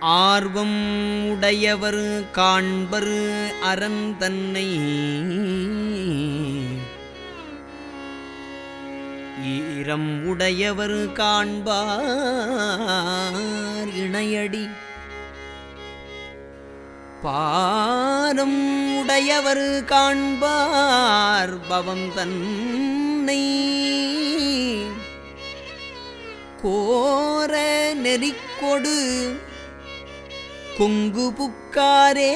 ஆர்வம் உடையவர் காண்பர் அறன் தன்னை. ஈரம் உடையவர் காண்பார் இணையடி. பாரம் உடையவர் காண்பார் பவம் தன்னை. கோர நெறிக்கொடு கொங்கு புக்காரே.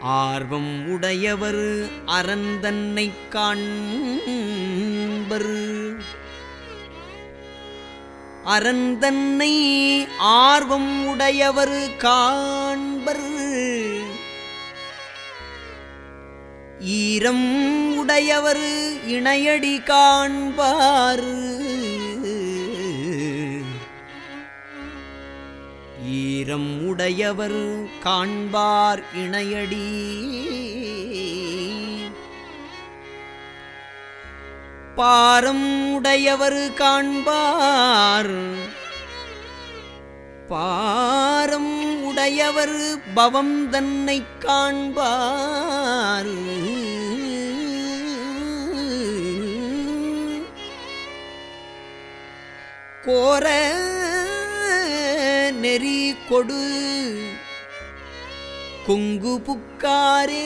ஆர்வம் உடையவர் அறந்தன்னை காண்பர். அறந்தன்னை ஆர்வம் உடையவர் காண்பர். ஈரம் உடையவர் இணையடி காண்பார். ஈரம் உடையவர் காண்பார் இணையடி. பாரம் உடையவர் காண்பார் பாரம் உடையவர் பவம் தன்னை காண்பார். கோர நெறி கொடு. கொங்கு புக்காரே